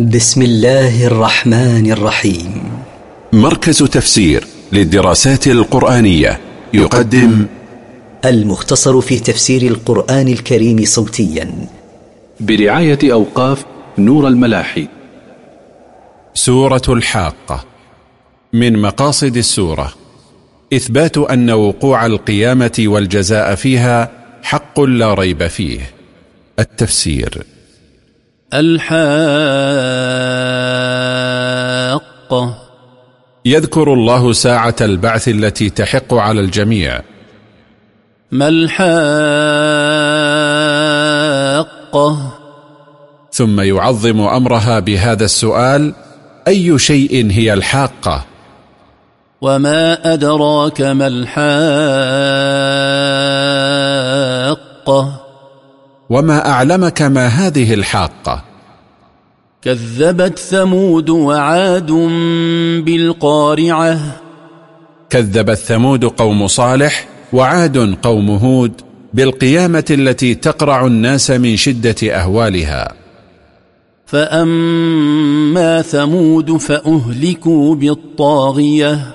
بسم الله الرحمن الرحيم. مركز تفسير للدراسات القرآنية يقدم المختصر في تفسير القرآن الكريم صوتيا. برعاية أوقاف نور الملاحي. سورة الحاقة. من مقاصد السورة إثبات أن وقوع القيامة والجزاء فيها حق لا ريب فيه. التفسير. الحاقة يذكر الله ساعة البعث التي تحق على الجميع. ما الحاقة ثم يعظم أمرها بهذا السؤال أي شيء هي الحاقة؟ وما أدراك ما الحاقة وما أعلمك ما هذه الحاقة. كذبت ثمود وعاد بالقارعة. كذبت ثمود قوم صالح وعاد قوم هود بالقيامة التي تقرع الناس من شدة أهوالها. فأما ثمود فأهلكوا بالطاغية.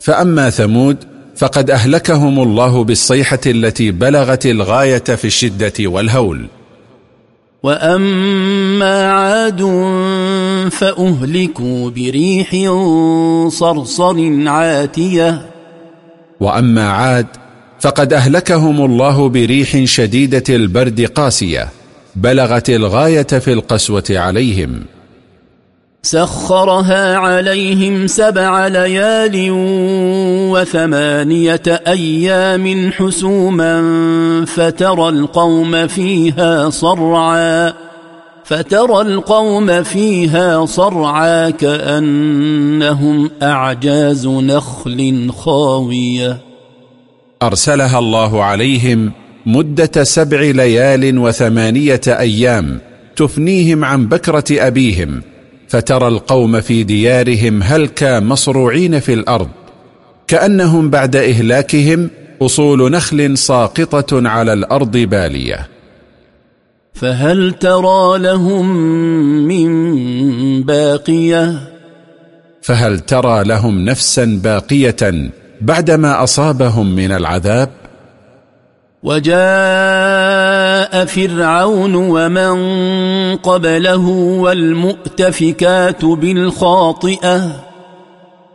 فأما ثمود فقد أهلكهم الله بالصيحة التي بلغت الغاية في الشدة والهول. وأما عاد فأهلكوا بريح صرصر عاتية. وأما عاد فقد أهلكهم الله بريح شديدة البرد قاسية بلغت الغاية في القسوة عليهم. سخرها عليهم سبع ليال وثمانية أيام حسوما فترى القوم فيها صرعا فترى القوم فيها صرعا كأنهم أعجاز نخل خاوية. أرسلها الله عليهم مدة سبع ليال وثمانية أيام تفنيهم عن بكرة أبيهم فترى القوم في ديارهم هلكا مصروعين في الأرض كأنهم بعد إهلاكهم أصول نخل ساقطة على الأرض بالية. فهل ترى لهم من باقية؟ فهل ترى لهم نفسا باقية بعدما أصابهم من العذاب؟ وجاء فرعون ومن قبله والمؤتفكات بالخاطئة.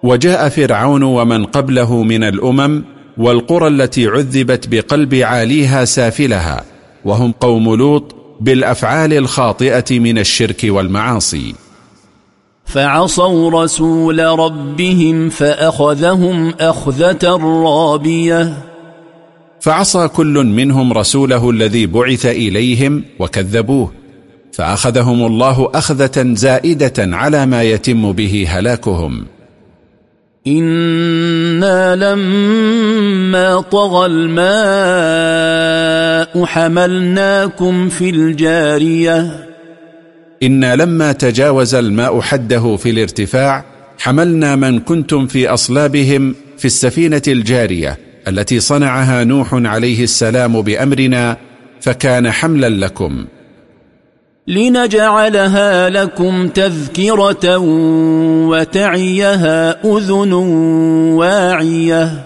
وجاء فرعون ومن قبله من الأمم والقرى التي عذبت بقلب عاليها سافلها وهم قوم لوط بالأفعال الخاطئة من الشرك والمعاصي. فعصوا رسول ربهم فأخذهم أخذة رابية. فعصى كل منهم رسوله الذي بعث إليهم وكذبوه فأخذهم الله أخذة زائدة على ما يتم به هلاكهم. إنا لما طغى الماء حملناكم في الجارية. إنا لما تجاوز الماء حده في الارتفاع حملنا من كنتم في أصلابهم في السفينة الجارية. التي صنعها نوح عليه السلام بأمرنا فكان حملا لكم. لنجعلها لكم تذكرة وتعيها أذن واعية.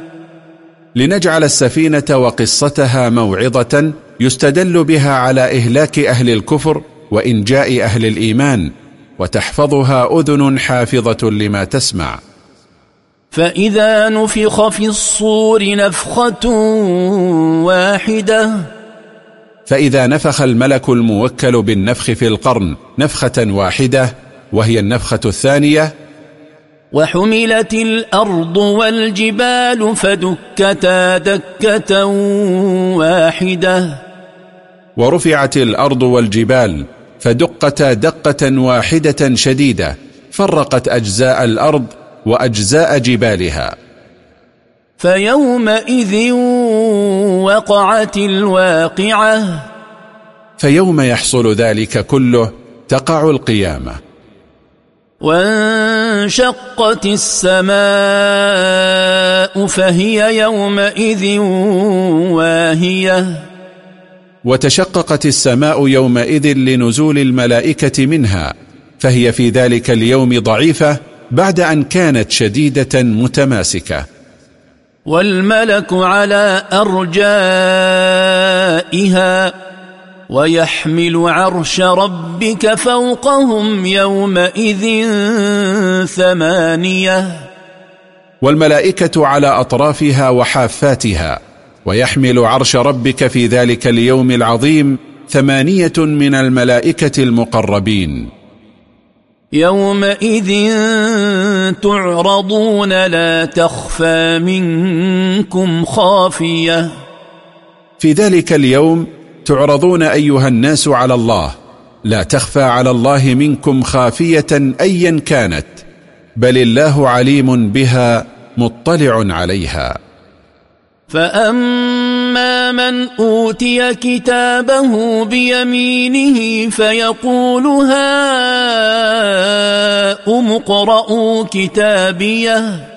لنجعل السفينة وقصتها موعظة يستدل بها على إهلاك أهل الكفر وإنجاء أهل الإيمان وتحفظها أذن حافظة لما تسمع. فإذا نفخ في الصور نفخة واحدة. فإذا نفخ الملك الموكل بالنفخ في القرن نفخة واحدة وهي النفخة الثانية. وحملت الأرض والجبال فدكتا دكة واحدة. ورفعت الأرض والجبال فدقتا دقة واحدة شديدة فرقت أجزاء الأرض وأجزاء جبالها. فيومئذ وقعت الواقعة. فيوم يحصل ذلك كله تقع القيامة. وانشقت السماء فهي يومئذ واهية. وتشققت السماء يومئذ لنزول الملائكة منها فهي في ذلك اليوم ضعيفة بعد أن كانت شديدة متماسكة. والملك على أرجائها ويحمل عرش ربك فوقهم يومئذ ثمانية. والملائكة على أطرافها وحافاتها ويحمل عرش ربك في ذلك اليوم العظيم ثمانية من الملائكة المقربين. يومئذ تعرضون لا تخفى منكم خافية. في ذلك اليوم تعرضون أيها الناس على الله. لا تخفى على الله منكم خافية أيا كانت بل الله عليم بها مطلع عليها. فأما من أوتي كتابه بيمينه فيقول هاؤم اقرءوا كتابيه.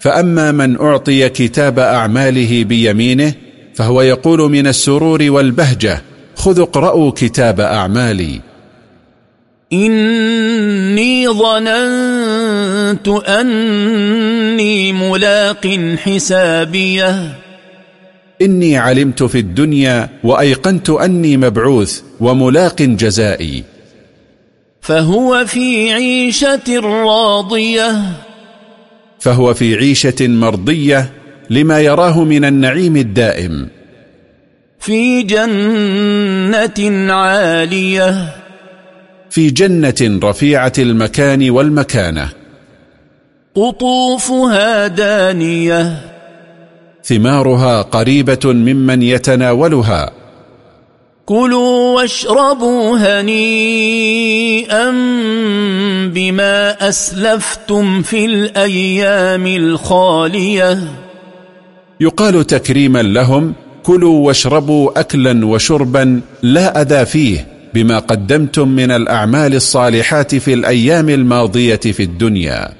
فأما من أعطي كتاب أعماله بيمينه فهو يقول من السرور والبهجة خذ اقرأوا كتاب أعمالي. إني ظننت أني ملاق حسابيه. إني علمت في الدنيا وأيقنت أني مبعوث وملاق جزائي. فهو في عيشة راضية. فهو في عيشة مرضية لما يراه من النعيم الدائم. في جنة عالية. في جنة رفيعة المكان والمكانة. قطوفها دانية. ثمارها قريبة ممن يتناولها. كلوا واشربوا هنيئا بما أسلفتم في الأيام الخالية. يقال تكريما لهم كلوا واشربوا أكلا وشربا لا أذى فيه بما قدمتم من الأعمال الصالحات في الأيام الماضية في الدنيا.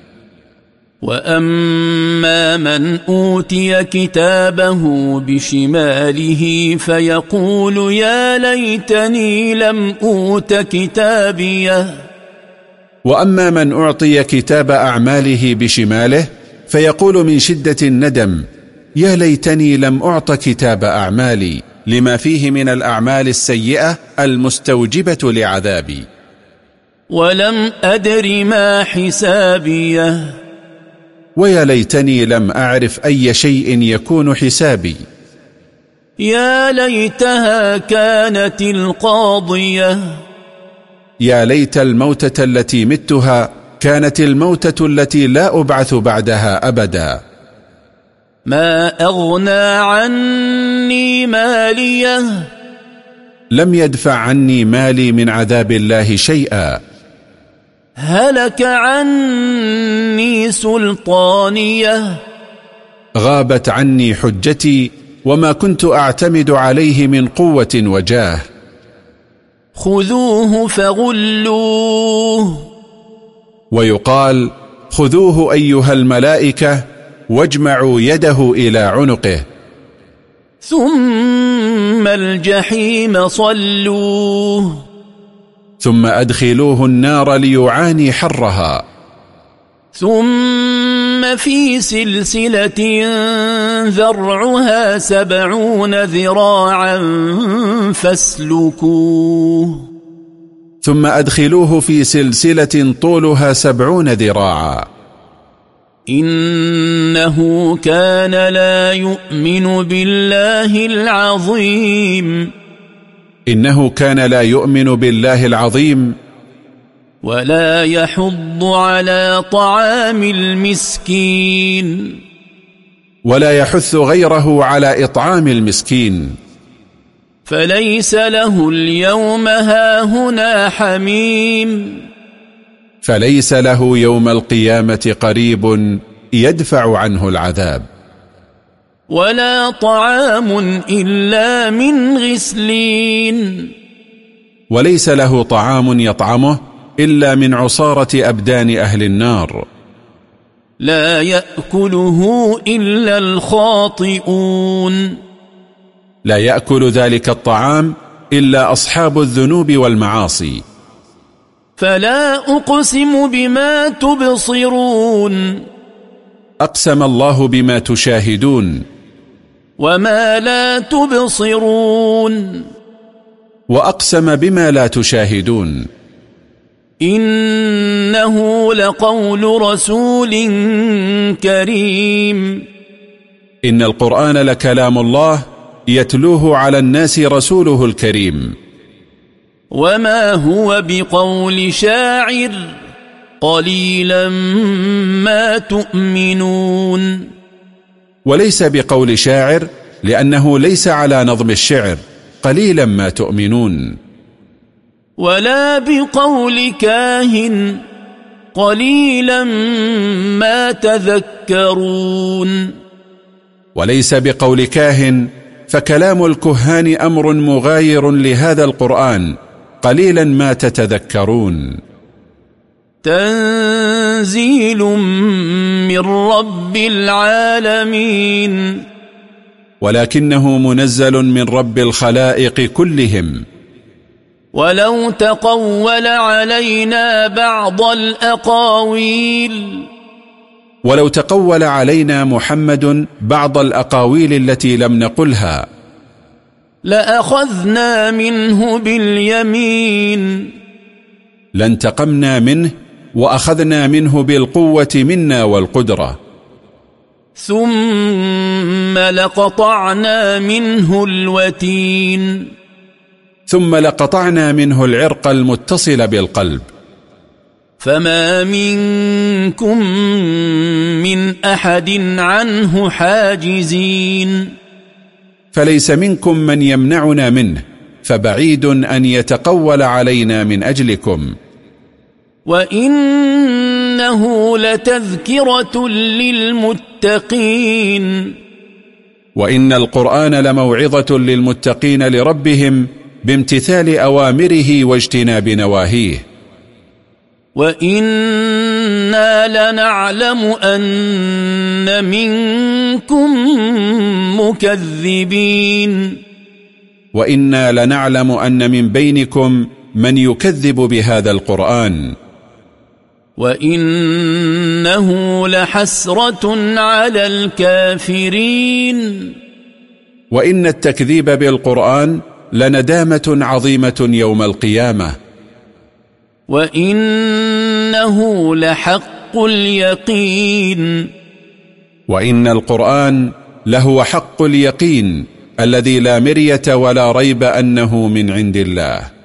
وأما من أوتي كتابه بشماله فيقول يا ليتني لم أوت كتابيه وأما من أعطي كتاب أعماله بشماله فيقول من شدة الندم يا ليتني لم أعط كتاب أعمالي لما فيه من الأعمال السيئة المستوجبة لعذابي. ولم أدر ما حسابيه ويا ليتني لم أعرف أي شيء يكون حسابي. يا ليتها كانت القاضية. يا ليت الموتة التي متها كانت الموتة التي لا أبعث بعدها أبدا. ما أغنى عني مالية. لم يدفع عني مالي من عذاب الله شيئا. هلك عني سلطانية. غابت عني حجتي وما كنت أعتمد عليه من قوة وجاه. خذوه فغلوه. ويقال خذوه أيها الملائكة واجمعوا يده إلى عنقه. ثم الجحيم صلوه. ثم أدخلوه النار ليعاني حرها. ثم في سلسلة ذرعها سبعون ذراعا فاسلكوه. ثم أدخلوه في سلسلة طولها سبعون ذراعا. إنه كان لا يؤمن بالله العظيم. إنه كان لا يؤمن بالله العظيم. ولا يحض على طعام المسكين. ولا يحث غيره على إطعام المسكين. فليس له اليوم هاهنا حميم. فليس له يوم القيامة قريب يدفع عنه العذاب. ولا طعام إلا من غسلين. وليس له طعام يطعمه إلا من عصارة أبدان أهل النار. لا يأكله إلا الخاطئون. لا يأكل ذلك الطعام إلا أصحاب الذنوب والمعاصي. فلا أقسم بما تبصرون. أقسم الله بما تشاهدون. وما لا تبصرون وأقسم بما لا تشاهدون إنه لقول رسول كريم إن القرآن لكلام الله يتلوه على الناس رسوله الكريم. وما هو بقول شاعر قليلا ما تؤمنون وليس بقول شاعر لأنه ليس على نظم الشعر. قليلا ما تؤمنون. ولا بقول كاهن قليلا ما تذكرون. وليس بقول كاهن فكلام الكهان أمر مغاير لهذا القرآن. قليلا ما تتذكرون. تنزيل من رب العالمين. ولكنه منزل من رب الخلائق كلهم. ولو تقول علينا بعض الأقاويل. ولو تقول علينا محمد بعض الأقاويل التي لم نقلها. لأخذنا منه باليمين. لانتقمنا منه وأخذنا منه بالقوة منا والقدرة. ثم لقطعنا منه الوتين. ثم لقطعنا منه العرق المتصل بالقلب. فما منكم من أحد عنه حاجزين. فليس منكم من يمنعنا منه فبعيد أن يتقول علينا من أجلكم. وإنه لتذكرة للمتقين وإن القرآن لموعظة للمتقين لربهم بامتثال أوامره واجتناب نواهيه. وإنا لنعلم أن منكم مكذبين وإنا لنعلم أن من بينكم من يكذب بهذا القرآن. وإنه لحسرة على الكافرين وإن التكذيب بالقرآن لندامة عظيمة يوم القيامة. وإنه لحق اليقين وإن القرآن لهو حق اليقين الذي لا مرية ولا ريب أنه من عند الله.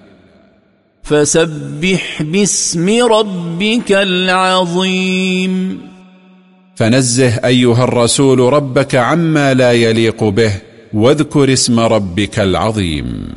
فسبح باسم ربك العظيم. فنزه أيها الرسول ربك عما لا يليق به واذكر اسم ربك العظيم.